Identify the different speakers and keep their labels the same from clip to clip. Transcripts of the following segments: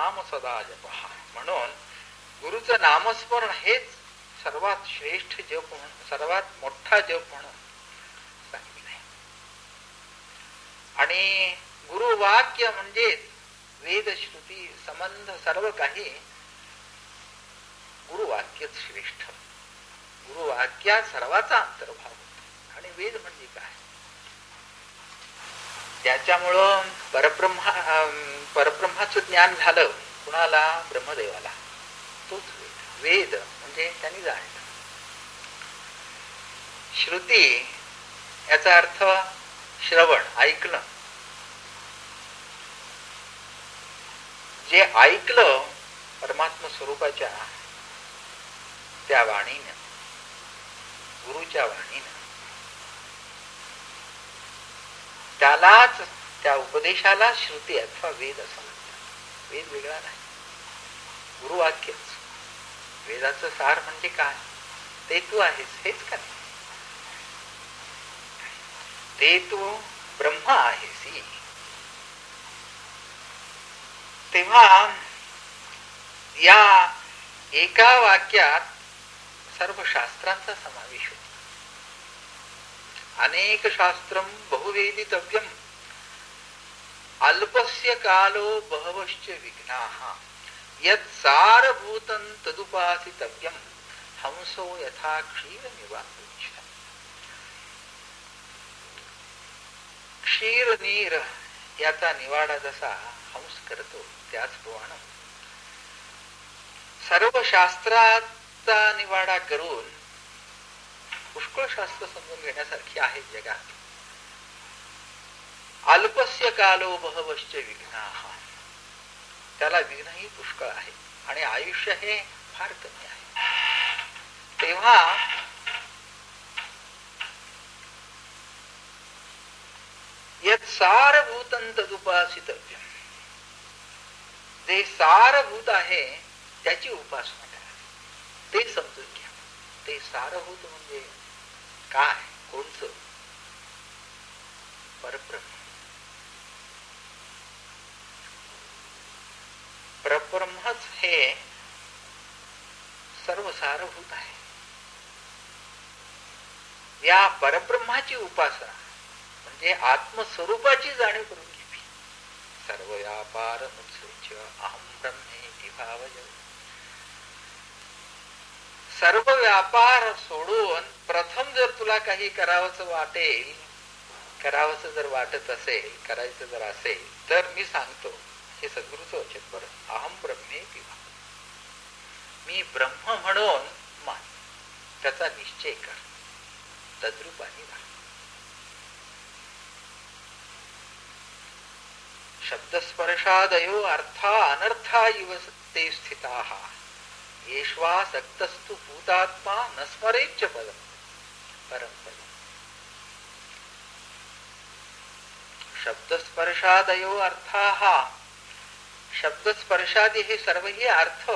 Speaker 1: नाम सदा जपहा म्हणून गुरुचं नामस्मरण हेच सर्वात श्रेष्ठ जप म्हणून सर्वात मोठा जप म्हणून सांगितलंय. आणि गुरुवाक्य म्हणजे वेद श्रुती संबंध सर्व काही गुरुवाक्यच श्रेष्ठ. गुरुवाक्यात सर्वाचा अंतर्भाव होतो. आणि वेद म्हणजे काय? त्याच्यामुळं परब्रह्मा परब्रह्माचं ज्ञान झालं कुणाला? ब्रह्मदेवाला. तोच वेद. म्हणजे त्यांनी जाणलं. श्रुती याचा अर्थ श्रवण ऐकलं जे ऐकलं परमात्मा स्वरूपाच्या त्या वाणीनं गुरुच्या वाणीनं त्यालाच त्या उपदेशाला श्रुती अथवा वेद असं म्हणतात. वेद वेगळा नाही. गुरुवाक्यच वेदाचं सार म्हणजे काय? ते तू आहेस हेच का ते तू ब्रह्म आहेस तेव्हा या एका वाक्यात सर्व शास्त्रांचा समावेश होतो. अनेक शास्त्रम बहुवेदितव्यम अल्पस्य कालो बहवश्च विघ्ना यत सारभूतं तदुपासितव्यम हंसो यथा क्षीर क्षीर नीर याचा निवाडा जसा हंस करतो त्याचप्रमाणे सर्व शास्त्राचा निवाडा करून पुष्कळ शास्त्र समजून घेण्यासारखी आहे जगात. अल्पस्य कालो बहवश्च विघ्ना. त्याला विघ्नही पुष्कळ आहे आणि आयुष्य हे फार कमी आहे. तेव्हा यत सारभूत तदुपासितव्य जे सारभूत आहे त्याची उपासना करा. ते समजून घ्या. ते सारभूत म्हणजे काय कोणचं? परब्रह्म. परब्रह्मच हे सर्वसारभूत आहे. या परब्रह्माची उपासना म्हणजे आत्मस्वरूपाची जाणीव करून घ्यावी सर्व व्यापार मुत्सुच अहम ब्रह्मे भावज सर्व व्यापार सोडून प्रथम जर तुला काही करावंच वाटेल करावंच जर वाटत असेल करायचं जर असेल तर मी सांगतो हे सद्गुरूचं वचन बरं. अहम ब्रह्मे पिवा मी ब्रह्म म्हणून मान. त्याचा निश्चय कर. तद्रुपाने राहा शब्दस्पर्शादयो अर्था अनर्था इव ते स्थिता. येश्वासक्तस्तु भूतात्मा न स्मरेच्च पदम। परम शब्दस्पर्शादयो अर्था। शब्दस्पर्शादी हे सर्वही अर्थ।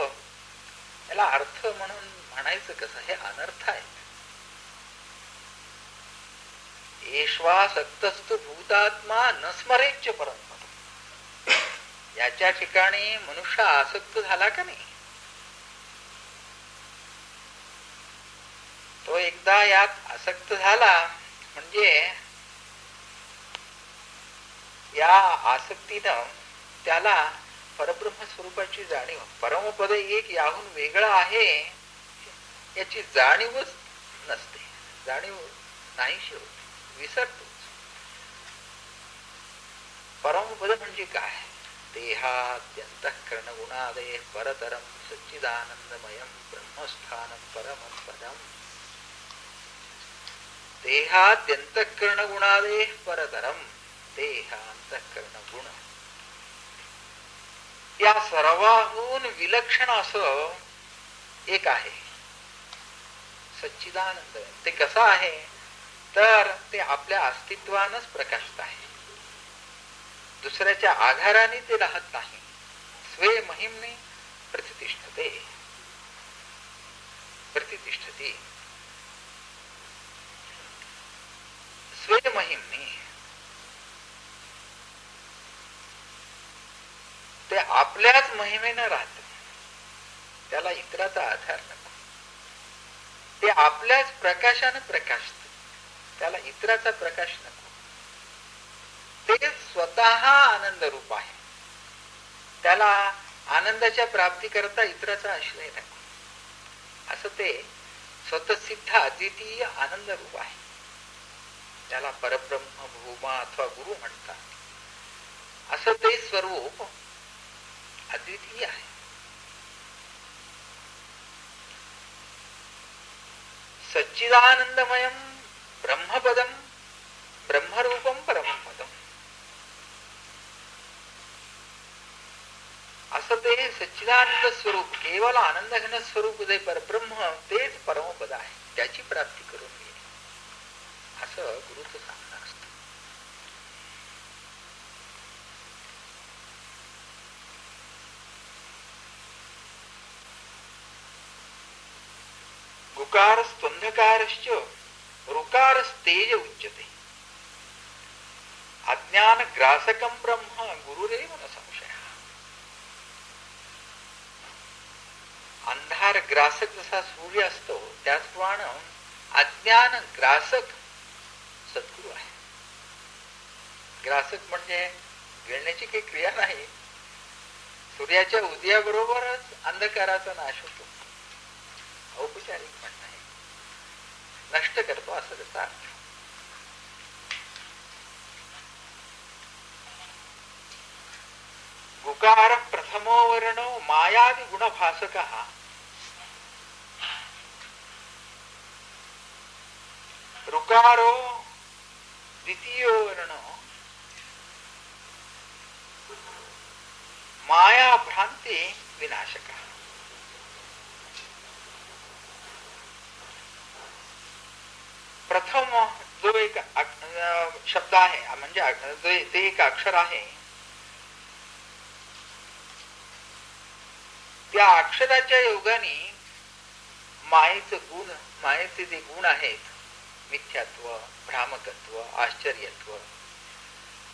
Speaker 1: याला अर्थ म्हणून म्हणायचं कसं? हे अनर्थ आहे. येश्वासक्तस्तु भूतात्मा न स्मरेच्च परम याच्या ठिकाणी मनुष्य आसक्त झाला का नाही? तो एकदा यात आसक्त झाला म्हणजे या आसक्तीनं त्याला परब्रह्म स्वरूपाची जाणीव परमपद एक याहून वेगळं आहे याची जाणीवच नसते. जाणीव नाहीशी होते विसरतोच. परमपद म्हणजे काय? देहाद्यंतःकरण गुणादय परतरम सच्चिदानंदमयम ब्रह्मस्थानम परमपदम. पदम गुणादेह परतरम देहांतःकरण गुण या सर्वाहून विलक्षण असं एक आहे सच्चिदानंद ते कसं आहे तर ते आपल्या अस्तित्वानच प्रकाशित आहे दुसऱ्याच्या आधाराने ते राहत नाही स्वे महिमने प्रतिष्ठते प्रतिष्ठते स्वे महिमने ते आपल्याच महिमेनं राहत. त्याला इतराचा आधार नको. ते आपल्याच प्रकाशानं प्रकाशत. त्याला इतराचा प्रकाश नको. ते स्वतः आनंद रूप आहे. त्याला आनंदाच्या प्राप्ती करता इतराचा आश्रय नको. असं ते स्वतःसिद्ध अद्वितीय आनंद रूप आहे. त्याला परब्रह्म भूमा अथवा गुरु म्हणतात. असं ते स्वरूप अद्वितीय आहे. सच्चिदानंदमयम ब्रह्मपदम ब्रह्मरूपम परमपदम असं ते सच्चिदानंद स्वरूप केवळ आनंद घेणं स्वरूप जे परब्रह्म तेच परमपद आहे. त्याची प्राप्ती करून घे. असं गुरुच सांगणं असत गुकार स्पंधकारश्च ऋकारस्तेज उच्यते अज्ञान ग्रासकम ब्रह्म गुरुरेव न संशय अंधार ग्रासक जसा सूर्य असतो त्याचप्रमाणे अज्ञान ग्रासक सद्गुरू आहे. ग्रासक म्हणजे गिळण्याची काही क्रिया नाही. सूर्याच्या उदयाबरोबरच अंधकाराचा नाश होतो. औपचारिक म्हणणं आहे नष्ट करतो असं त्याचा अर्थ. गुकार प्रथमो वर्णो मायादि गुणभासक. रुकारो द्वितीयो वर्ण माया भ्रांती विनाशक। प्रथम जो एक शब्द आहे म्हणजे ते एक अक्षर आहे त्या अक्षराच्या योगाने मायेच गुण मायेचे जे गुण आहेत मिथ्यात्व भ्रामकत्व आश्चर्यत्व.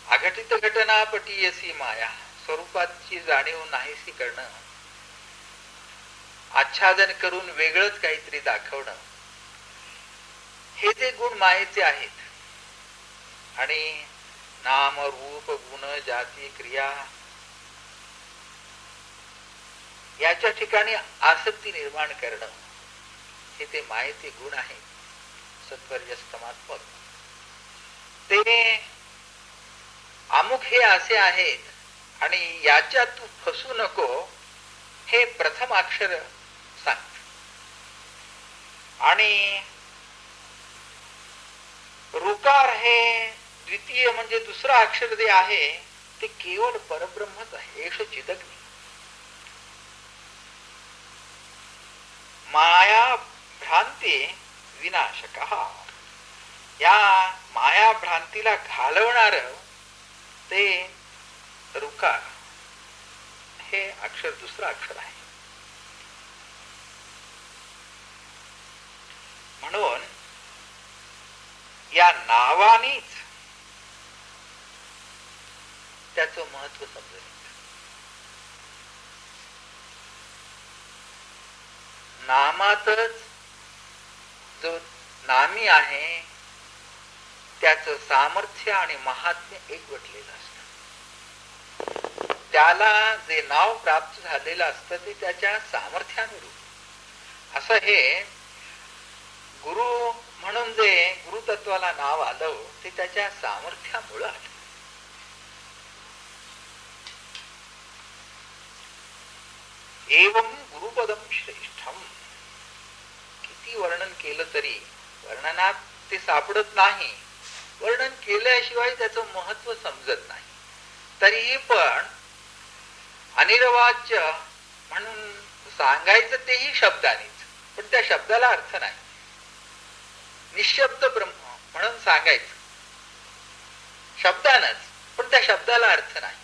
Speaker 1: अघटित घटना पटीयसी माया स्वरूपाची जाणीव नाहीसी करणं. आच्छादन करून वेगळंच काहीतरी दाखवणं. हे जे गुण मायेचे आहेत. आणि नाम रूप गुण जाती क्रिया याच्या ठिकाणी आसक्ती निर्माण करणं हे ते मायेचे गुण आहेत. सत्वर्यस्तमात्मक ते अमुक हे असे आहेत आणि याच्यात तू फसू नको हे प्रथम अक्षर सांग. आणि रुकार हे द्वितीय म्हणजे दुसरं अक्षर जे आहे ते केवळ परब्रह्मच आहे एक चिदग्नी. माया भ्रांती विनाशक. या माया भ्रांतीला घालवणार ते रुकार हे अक्षर दुसरं अक्षर आहे. म्हणून या नावानीच त्याचं महत्त्व समजून नामातच जो नामी आहे त्याच सामर्थ्य आणि महात्म्य एकवटलेलं असत. त्याला जे नाव प्राप्त झालेलं असतं ते त्याच्या सामर्थ्यानुरूप. असं हे गुरु म्हणून जे गुरुतत्वाला नाव आलं ते त्याच्या सामर्थ्यामुळं आलं. एवम गुरुपदम श्रेष्ठम. किती वर्णन केलं तरी वर्णनात ते सापडत नाही. वर्णन केल्याशिवाय त्याचं महत्त्व समजत नाही. तरीही पण अनिर्वाच्य म्हणून सांगायचं तेही शब्दानेच पण त्या शब्दाला अर्थ नाही. निशब्द ब्रह्म म्हणून सांगायचं. शब्दानच पण त्या शब्दाला अर्थ नाही.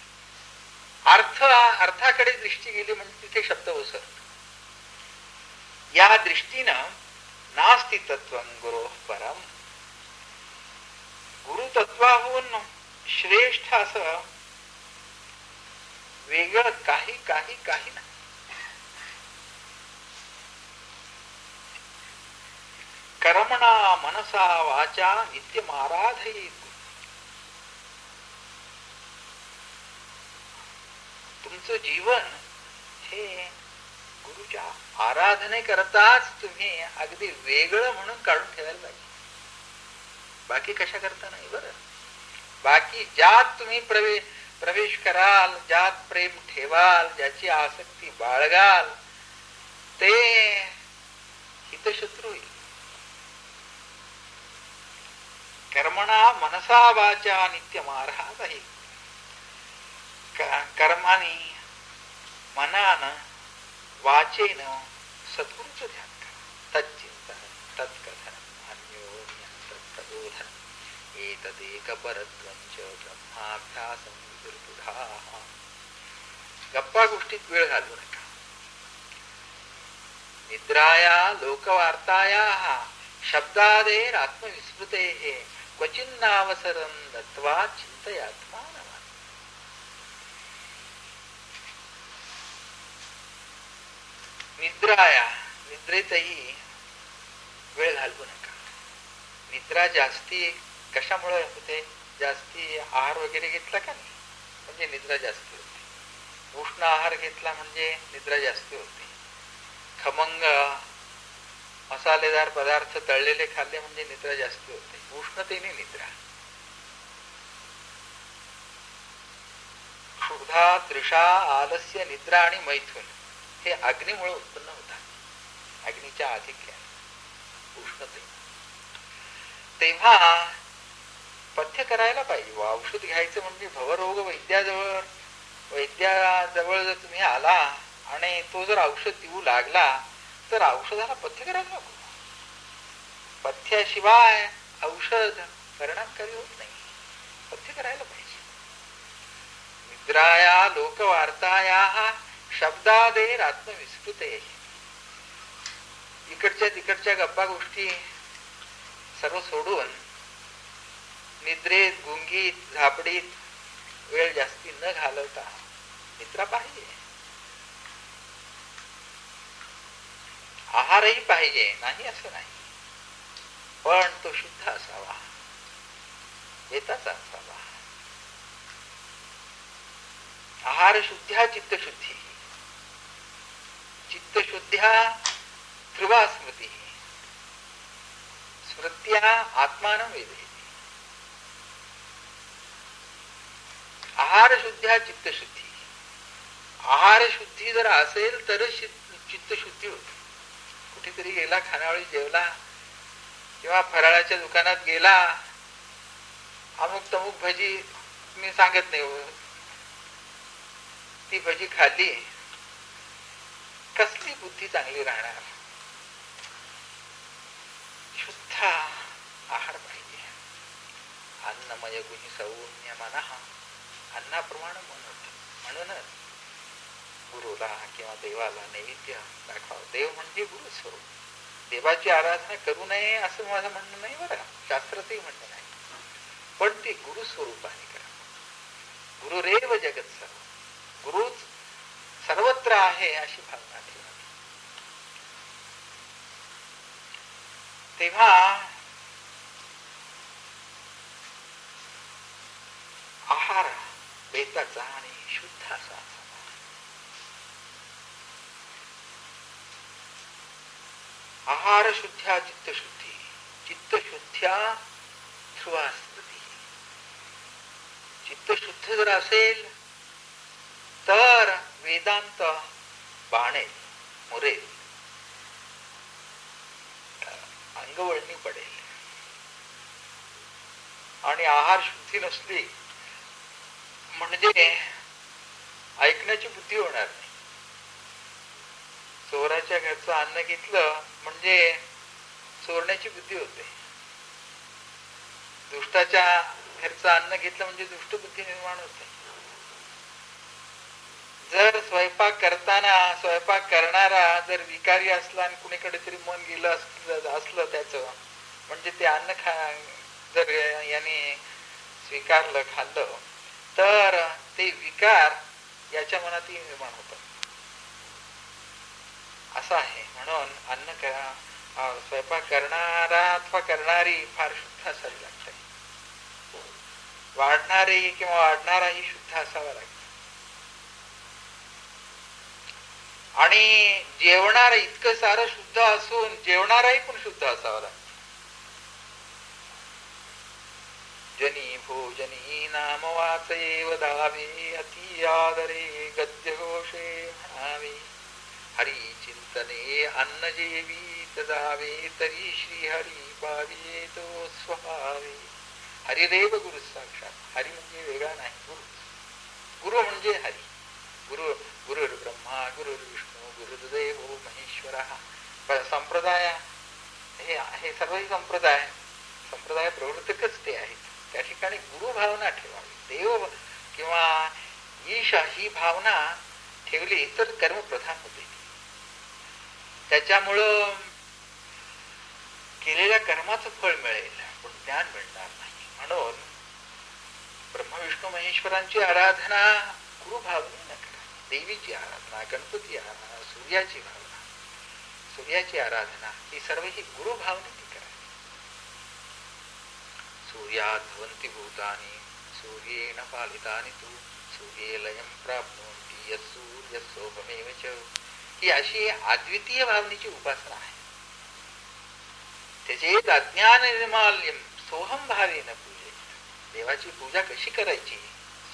Speaker 1: अर्थ अर्थाकडे दृष्टी गेली म्हणजे तिथे शब्द ओसरतो. या दृष्टीनं नास्ती तत्व गुरु परम गुरुतत्वाहून श्रेष्ठ असं वेगळं काही काही काही नाही. कर्मणा मनसा वाचा नित्यम आराधयित तुमचं जीवन हे गुरुच्या आराधने करताच तुम्ही अगदी वेगळं म्हणून काढून ठेवायला पाहिजे. बाकी कशा करता नाही बरं? बाकी ज्यात तुम्ही प्रवेश प्रवेश कराल ज्यात प्रेम ठेवाल ज्याची आसक्ती बाळगाल ते हितशत्रू होईल. कर्मणा मनसा वाचा नित्य मारहा आहे कर्माने मनान वाचेन सद्गुरूच ध्यान करा तच्चिंतन तत्कथन अन्योन्य तत्तबोधन एतदेक परत्वंच ब्रह्माभ्यासम गप्पा गोष्टीत वेळ घालू नका निद्राया लोकवार्ताया शब्दादेर आत्मविस्मृते क्वचिन्नावसरं दत्वा चिंतयात्मानवान निद्राया निद्रेतही वेळ घालवू नका. निद्रा जास्ती कशामुळे होते? जास्ती आहार वगैरे घेतला का नाही? म्हणजे निद्रा जास्ती होते. उष्ण आहार घेतला म्हणजे निद्रा जास्ती होते. खमंग मसालेदार पदार्थ तळलेले खाल्ले म्हणजे निद्रा जास्ती होते. उष्णतेने निद्रा. क्षुधा त्रिषा आलस्य निद्रा आणि मैथून. हे अग्नीमुळे उत्पन्न होतात. अग्नीच्या अधिक उष्णते. तेव्हा पथ्य करायला पाहिजे. औषध घ्यायचं म्हणजे भवरोग वैद्याजवळ. वैद्याजवळ जर तुम्ही आला आणि तो जर औषध देऊ लागला तर औषधाला पथ्य करायला नको. पथ्याशिवाय औषध परिणामकारी होत नाही. पथ्य करायला पाहिजे. निद्राया लोकवार्ताया शब्दादेर आत्मविस्मृते इकडच्या तिकडच्या गप्पा गोष्टी सर्व सोडून निद्रेत गुंगीत झापडीत वेळ जास्ती न घालवता निद्रा पाहिजे. आहारही पाहिजे नाही असं नाही. पण तो शुद्ध असावा. येताच असावा. आहार शुद्ध्या चित्तशुद्धी. चित्तशुद्ध्या ध्रुवा स्मृती स्मृत्या आत्मान वेदयती। आहार शुद्ध्या चित्तशुद्धी। आहार शुद्धी जर असेल तरच चित्तशुद्धी होते। कुठेतरी गेला खानावळी जेवला किंवा फराळाच्या दुकानात गेला अमुक तमुक भजी मी सांगत नाही हो, ती भजी खाल्ली कसली बुद्धी चांगली राहणार? शुद्ध आहार पाहिजे. अन्नमय गुणी सौम्य मना. अन्नाप्रमाणे म्हणत म्हणूनच गुरुला किंवा देवाला नैवेद्य दाखवा देव म्हणजे गुरु स्वरूप. देवाची आराधना करू नये असं माझं म्हणणं नाही बरं. शास्त्रातही म्हणणं नाही. पण ते गुरु स्वरूपाने करा. गुरुरेव जगत सर्व. गुरुच सर्वत्र आहे अशी भावना ठेवा तेव्हा आहार बेताचा आणि शुद्ध असा आहार शुद्ध्या चित्तशुद्धी. चित्तशुद्ध्या ध्रुवास्मृती. चित्तशुद्ध जर असेल तर वेदांत बाणेल मुरेल. अंगवळणी पडेल. आणि आहार शुद्धी नसली म्हणजे ऐकण्याची बुद्धी होणार नाही. चोराच्या घरचं अन्न घेतलं म्हणजे चोरण्याची बुद्धी होते. दुष्टाच्या घरचं अन्न घेतलं म्हणजे दुष्ट बुद्धी निर्माण होते. जर स्वयंपाक करताना स्वयंपाक करणारा जर विकारी असला आणि कुणीकडे तरी मन गेलं असलं त्याच म्हणजे ते अन्न खा जर याने स्वीकारलं खाल्लं तर ते विकार याच्या मनातही निर्माण होतात. असं आहे. म्हणून अन्न करा स्वयंपाक करणारा अथवा करणारी फार शुद्ध असावी लागते. वाढणारे किंवा वाढणाराही शुद्ध असावा लागतो. आणि जेवणार इतकं सारं शुद्ध असून जेवणाराही पण शुद्ध असावा लागतो. जनी भोजनी नाम वाचे वदावे अति आदरे गद्य घोषे म्हणावे. हरी चिंतने अन्न जेवी जावे तरी श्री हरी पावे तो स्वभावे. हरिदेव गुरु साक्षात. हरी म्हणजे वेगळा नाही गुरु. गुरु म्हणजे हरी. गुरु गुरुर् ब्रह्मा गुरुर् विष्णू गुरुर्देव महेश्वर. संप्रदाय हे हे सर्वही संप्रदाय संप्रदाय प्रवर्तकच ते आहेत त्या ठिकाणी गुरु भावना ठेवावी. देव किंवा ईशा ही भावना ठेवली तर कर्म प्रधान होते. त्याच्यामुळं केलेल्या कर्माचं फळ मिळेल पण ज्ञान मिळणार नाही. म्हणून ब्रह्मविष्णू महेश्वरांची आराधना गुरुभावने करा. देवीची आराधना गणपती आराधना सूर्याची भावना सूर्याची आराधना ही सर्व ही गुरुभावने करा. सूर्यात भवंती भूतानी सूर्येण पालितानी तू सूर्ये लयम प्राप्नोती यसूर्य सोहमेव ही अशी अद्वितीय भावनेची उपासना आहे. त्याचे अज्ञान निर्माल्यम सोहम भावेन पूजे. देवाची पूजा कशी करायची?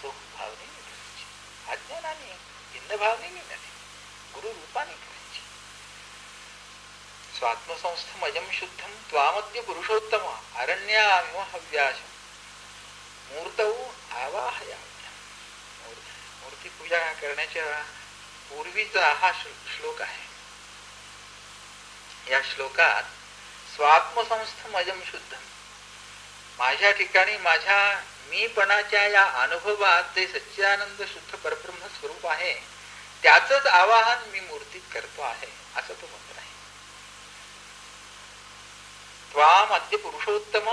Speaker 1: सोहम भावने करायची. अज्ञानाने भिन्न भावनेने नाही गुरु रूपाने करायची. स्वात्मसंस्थम अजम शुद्धम त्वामद्य पुरुषोत्तम अरण्यामिव हव्याशम मूर्तौ आवाहया मूर्ती पूजा करण्याच्या पूर्वीचा हा श्लोक आहे. या श्लोकात स्वात्मसंस्थमयम शुद्ध माझ्या ठिकाणी माझ्या मीपणाच्या या अनुभवात जे सच्चिदानंद शुद्ध परब्रह्म स्वरूप आहे त्याच आवाहन मी मूर्तीत करतो आहे असं तो म्हणत आहे. त्वाम अद्य पुरुषोत्तम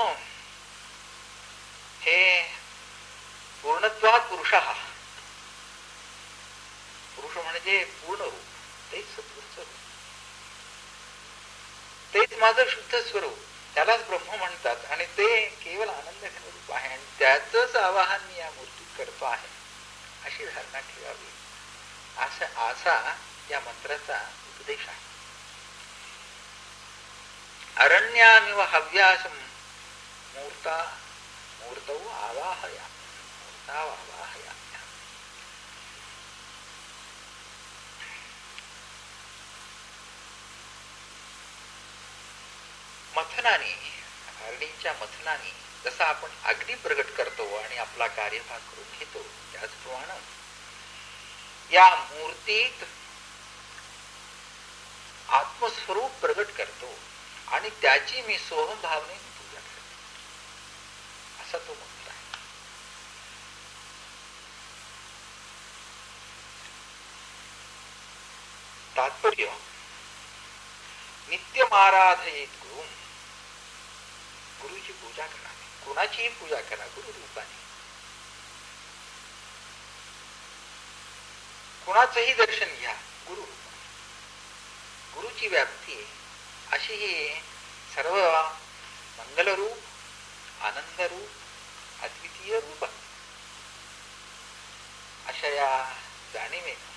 Speaker 1: हे पूर्णत्वात पुरुष. पुरुष म्हणजे पूर्ण रूप. तेच सत्पुरुष रूप. तेच माझं शुद्ध स्वरूप. त्यालाच ब्रह्म म्हणतात आणि ते केवळ आनंद स्वरूप आहे आणि त्याच आवाहन मी या मूर्तीत करतो आहे. अशी धारणा ठेवावी. असा असा या मंत्राचा उपदेश आहे. अरण्यामिव हव्यासम मूर्ता मूर्तौ आवाहया मूर्ता आवाहया मथनाने हरणींच्या मथनाने जसा आपण अग्नी प्रगट करतो आणि आपला कार्यभाग करून घेतो त्याचप्रमाणे या मूर्तीत आत्मस्वरूप प्रगट करतो आणि त्याची मी सोहम भावने पूजा करतो. असा तो म्हणतो आहे. तात्पर्य नित्य गुरु गुरुची पूजा करा. कुणाचीही पूजा करा गुरु रूपाने. कुणाचंही दर्शन घ्या गुरु गुरुची व्याप्ती अशी ही सर्व मंगलरूप आनंदरूप अद्वितीय रूप अशा या जाणीवेनं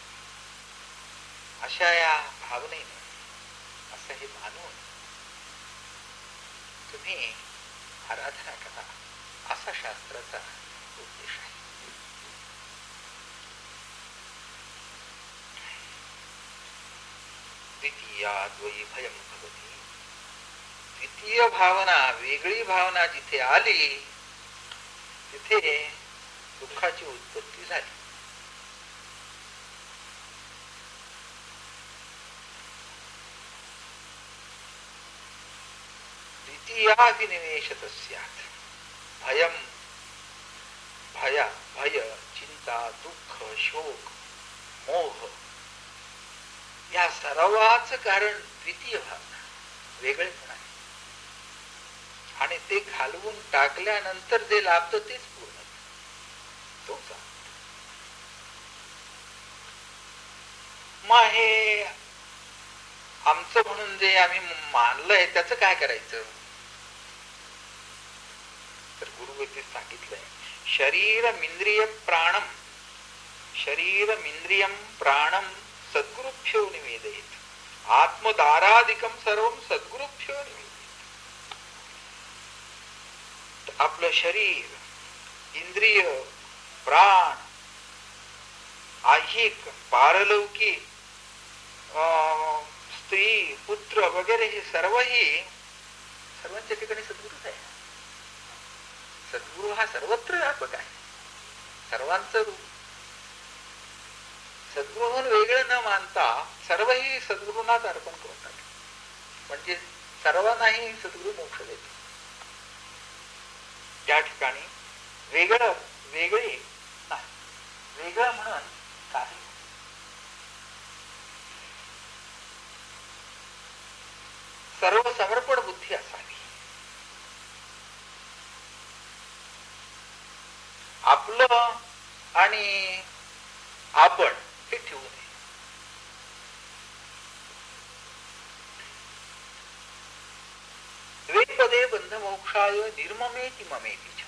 Speaker 1: अशा या भावनेनं असं हे मानून तुम्ही आराधना करा असा शास्त्राचा उद्देश आहे. द्वितीयाद्वयी भयम भवती. द्वितीय भावना वेगळी भावना जिथे आली तिथे दुःखाची उत्पत्ती झाली. द्वितीयाभिनिवेशत स्यात् भयम भय भय चिंता दुःख शोक मोह। या सर्वाच कारण द्वितीय भावना वेगळेपण आहे. आणि ते घालवून टाकल्यानंतर जे लाभतं तेच पूर्ण तुमचा. मग हे आमचं म्हणून जे आम्ही मानलंय त्याचं काय करायचं? तर सांगितलंय. शरीर इंद्रिय प्राणम शरीर इंद्रियम प्राणम सद्गुरुभ्यो निवेदयेत. आत्मदाराधिकम सर्व सद्गुरुभ्यो निवेदित आपलं शरीर इंद्रिय प्राण ऐहिक पारलौकिक स्त्री पुत्र वगैरे हे सर्वही सर्वांच्या ठिकाणी सद्गुरूच आहे. सद्गुरु हा सर्वत्र व्यापक आहे. सर्वांचं रूप. सद्गुरूहून वेगळं न मानता सर्वही सद्गुरूंनाच अर्पण करून टाकले म्हणजे सर्वांनाही सद्गुरु मोक्ष देतो त्या ठिकाणी वेगळं वेगळे नाही. वेगळं म्हणून काही सर्व समर्पण बुद्धी असावी. आपलं आणि आपण हे ठेवू नये. द्वेपदे बंधमोक्षाय निर्ममेति ममेति च।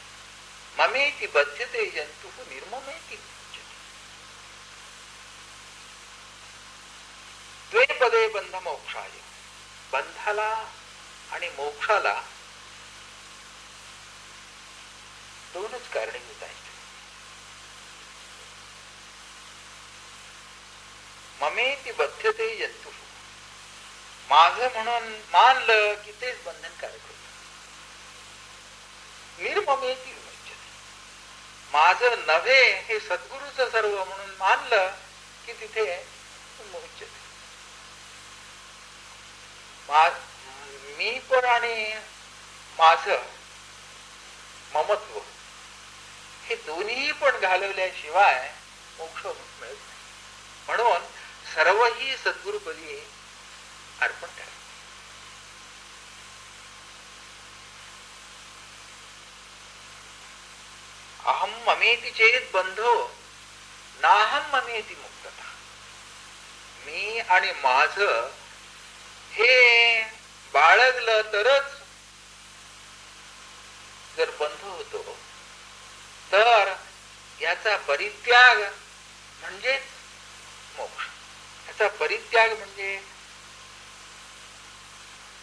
Speaker 1: ममेति बध्यते जंतु निर्ममेति द्वेपदे बंधमोक्षाय बंधाला आणि मोक्षाला दोनच कारणीभूत आहेत. ममेती बद्धते जंतु माझ म्हणून मानलं की तेच बंधनकारक होत. निर्ममेती माझ नव्हे हे सद्गुरूच सर्व म्हणून मानलं की तिथे मी पण आणि माझ ममत्व हे दोन्ही पण घालवल्याशिवाय मोक्ष मिळत नाही. म्हणून सर्वही सद्गुरुपदी अर्पण करा. अहम ममेती चेत बंधो नाहम ममेती मुक्तता. मी आणि माझ हे बाळगलं तरच जर बंध होतो तर याचा परित्याग म्हणजेच मोक्ष. याचा परित्याग म्हणजे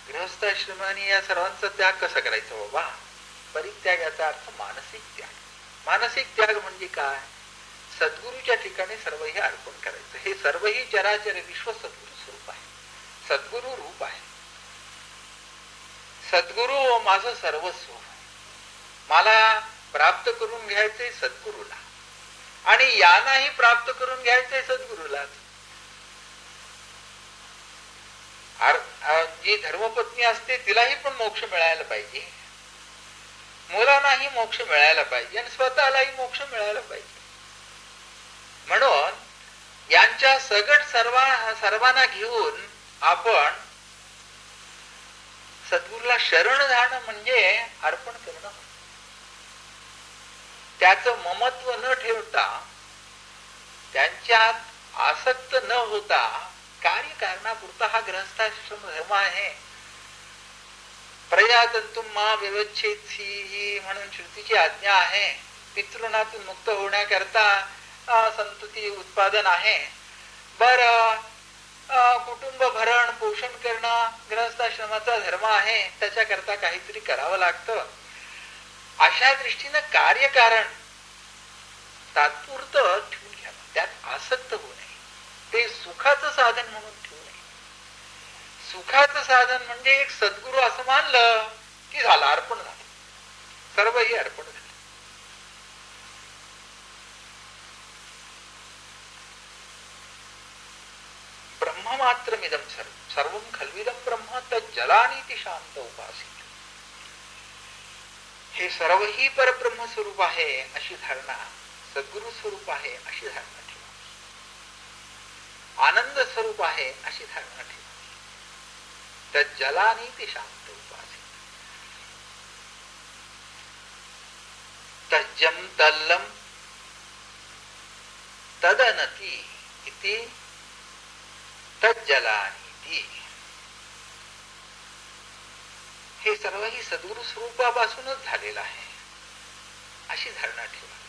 Speaker 1: गृहस्थाश्रमाने या सर्वांचा त्याग कसा करायचा बाबा? परित्यागाचा अर्थ मानसिक त्याग. मानसिक त्याग म्हणजे काय? सद्गुरूच्या ठिकाणी सर्व हे अर्पण करायचं. हे सर्वही चराचर विश्व सद्गुरु स्वरूप आहे. सद्गुरु रूप आहे. सद्गुरु हो माझं सर्वस्व मला प्राप्त करून घ्यायचंय सद्गुरूला. आणि यांनाही प्राप्त करून घ्यायचंय सद्गुरूलाच. जी धर्मपत्नी असते तिलाही पण मोक्ष मिळायला पाहिजे. मुलांनाही मोक्ष मिळायला पाहिजे आणि स्वतःलाही मोक्ष मिळायला पाहिजे. म्हणून यांच्या सगट सर्वा सर्वांना घेऊन आपण सद्गुरूला शरण जाणं म्हणजे अर्पण करणं. त्याचं ममत्व न ठेवता त्यांच्यात आसक्त न होता कार्यकारणापुरता हा ग्रहस्थाश्रम धर्म आहे प्रजातंतुम मा व्यवच्छेद ही म्हणून श्रुतीची आज्ञा आहे। पितृणातून मुक्त होण्याकरता संतती उत्पादन आहे। बर कुटुंब भरण पोषण करणं ग्रहस्थाश्रमाचा धर्म आहे त्याच्याकरता काहीतरी करावं लागतं। अशा दृष्टीनं कार्यकारण तात्पुरतं ठेवून घ्यावं त्यात आसक्त होऊ नये। ते सुखाचं साधन म्हणून ठेवू नये सुखाचं साधन म्हणजे एक सद्गुरू असं मानलं की झालं अर्पण झालं. सर्वही अर्पण झालं. ब्रह्म मात्र सर्व सर्व खलविदम ब्रह्म जलानी शांत उपासित हे सर्व ही परब्रह्म स्वरूप आहे अशी धारणा सद्गुरु स्वरूप आहे अशी धारणा. आनंद स्वरूप आहे अशी धारणा ठेवली. तर जलाने ती शांत उपासित तज्जम तल्लम तदनती इति तज्जलानिती हे सर्व ही सद्गुरु स्वरूपापासूनच झालेलं आहे. अशी धारणा ठेवा.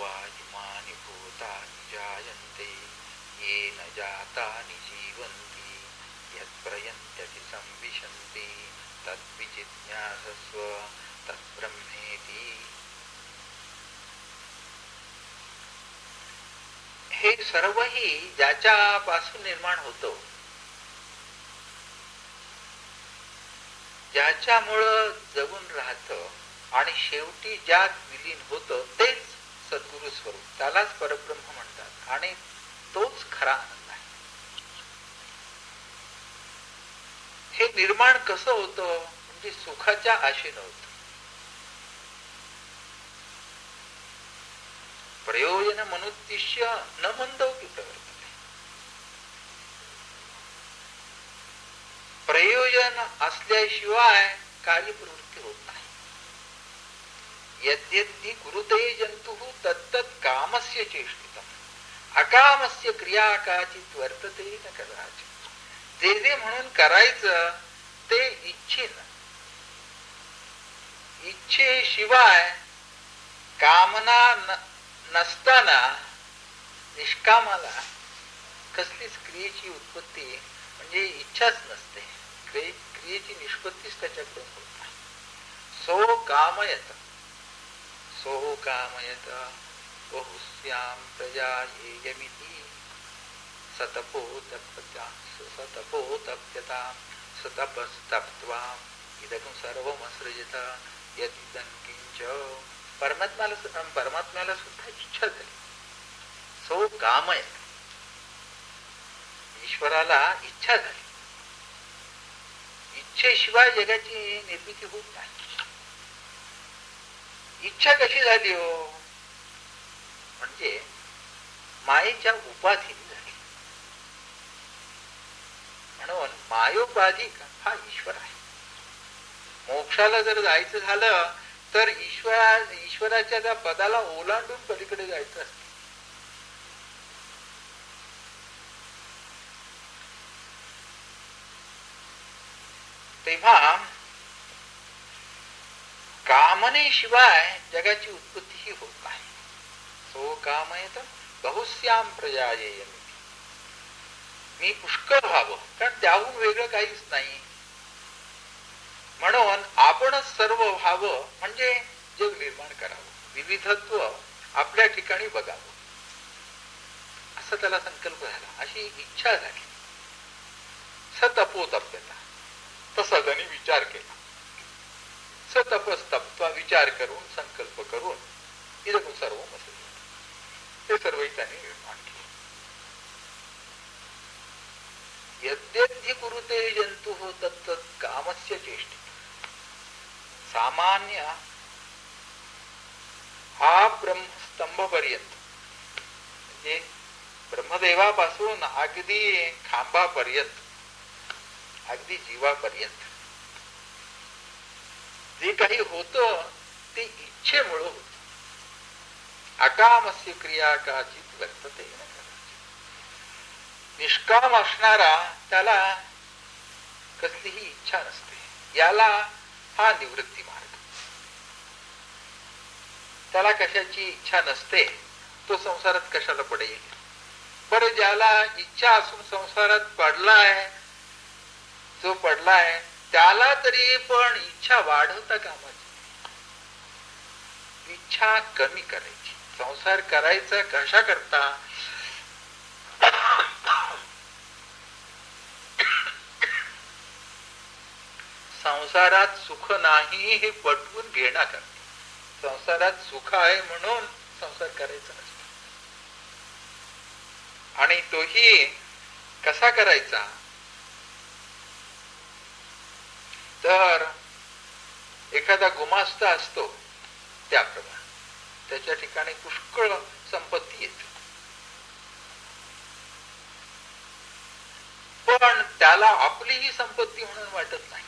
Speaker 1: यतो वा इमानि भूतानि जायन्ते येन जातानि जीवन्ति यत्प्रयन्त्यति संविशन्ति तद्विजिज्ञासस्व तत्ब्रह्मेति। हे सर्वही ज्याच्यापासून निर्माण होतो ज्याच्यामुळं जगून राहत आणि शेवटी ज्यात विलीन होत तेच सद्गुरु स्वरूप. त्यालाच परब्रह्म म्हणतात. आणि तोच खरा आनंद आहे. हे निर्माण कसं होतं? म्हणजे सुखाच्या आशेनं होत. प्रयोजन मनुद्दिश्य न मंदवती प्रवर्तन प्रयोजन असल्याशिवाय कार्यपूर्ण यद्यद्धि कुरुते यद्यद्दी गुरुते जंतु तत्तत् कामस्य चेष्टितम। अकामस्य क्रिया काचित वर्तते न कदाचित। जे जे म्हणून करायचं ते इच्छेन इच्छेशिवाय कामना नसताना निष्कामाला कसलीच क्रियेची उत्पत्ती म्हणजे इच्छाच नसते। क्रियेची निष्पत्तीच त्याच्याकडून होत नाही। सो कामयत। सो कामयत बहुश्याम प्रजा येयमिती सतपो तप्यता सतपो तप्यता सतपस्तप्त्वा। इदकं सर्वमसृजत यदिदं किञ्च। परमात्म्याला परमात्म्याला सुद्धा इच्छा झाली. सो कामय ईश्वराला इच्छा झाली. इच्छेशिवाय जगाची निर्मिती होत नाही. इच्छा कशी झाली हो? म्हणजे मायेच्या उपाधीने झाली. म्हणून मायोपाधी हा ईश्वर आहे. मोक्षाला जर जायचं झालं तर ईश्वरा ईश्वराच्या त्या पदाला ओलांडून पलीकडे जायचं असत. तेव्हा कामनेशिवाय जगाची उत्पत्तीही होत नाही सो कामयत बहुश्याम प्रजा मी पुष्कळ व्हावं कारण त्याहून वेगळं काहीच नाही. म्हणून आपणच सर्व व्हावं म्हणजे जग निर्माण करावं विविधत्व आपल्या ठिकाणी बघावं. असं त्याला संकल्प झाला अशी इच्छा झाली. सतपोतप्यता तसा त्यांनी विचार केला. सतपस्तप्त्वा विचार करून संकल्प करून इथं सर्व ते सर्वही त्याने निर्माण केले. यद्यद्य कुरुते जंतु हो तत्त कामस्य चेष्टी. सामान्य हा ब्रह्मस्तंभ पर्यंत म्हणजे ब्रह्मदेवापासून अगदी खांबापर्यंत अगदी जीवापर्यंत. जे काही होत ते इच्छेमुळं होत. अकामस्य क्रिया काचित वर्तते. निष्काम असणारा त्याला कसलीही इच्छा नसते. याला हा निवृत्ती मार्ग. त्याला कशाची इच्छा नसते तो संसारात कशाला पडेल? बरं ज्याला इच्छा असून संसारात पडलाय जो पडलाय त्याला तरी पण इच्छा वाढवता कामाची इच्छा कमी करायची. संसार करायचा कशा करता? संसारात सुख नाही हे पटवून घेणा करते संसारात सुख आहे म्हणून संसार करायचा असतो आणि तोही कसा करायचा? तर एखादा गुमास्ता असतो त्याप्रमाणे. त्याच्या ठिकाणी पुष्कळ संपत्ती येते. पण त्याला आपली ही संपत्ती म्हणून वाटत नाही.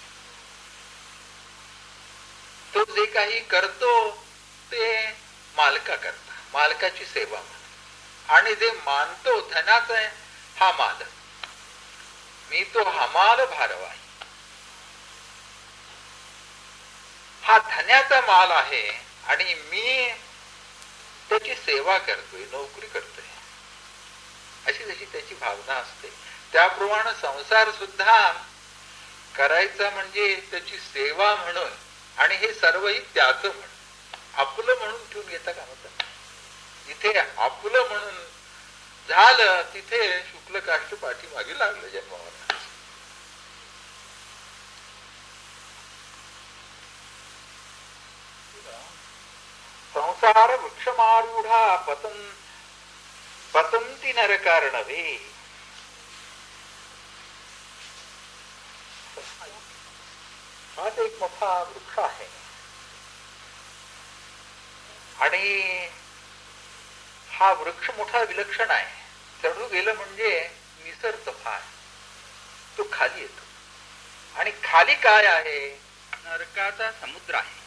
Speaker 1: तो जे काही करतो ते मालका करता मालकाची सेवा म्हणून. आणि जे मानतो धनाचा हा मालक. मी तो हमाल भारवाही हा धन्याचा माल आहे आणि मी त्याची सेवा करतोय नोकरी करतोय. अशी जशी त्याची भावना असते. त्याप्रमाणे संसार सुद्धा करायचा म्हणजे त्याची सेवा म्हणून आणि हे सर्वही त्याच म्हणून. आपलं म्हणून ठेवून घेता का म्हणतात जिथे आपलं म्हणून झालं तिथे शुक्ल काष्ट पाठीमागे लागलं जन्मावर. संसार वृक्षमारूढा पतन पतंती नरकार नव्हे हाच एक मोठा वृक्ष आहे. आणि हा वृक्ष मोठा विलक्षण आहे. चढू गेलं म्हणजे निसर्ग फार. तो खाली येतो. आणि खाली काय आहे?
Speaker 2: नरकाचा समुद्र आहे.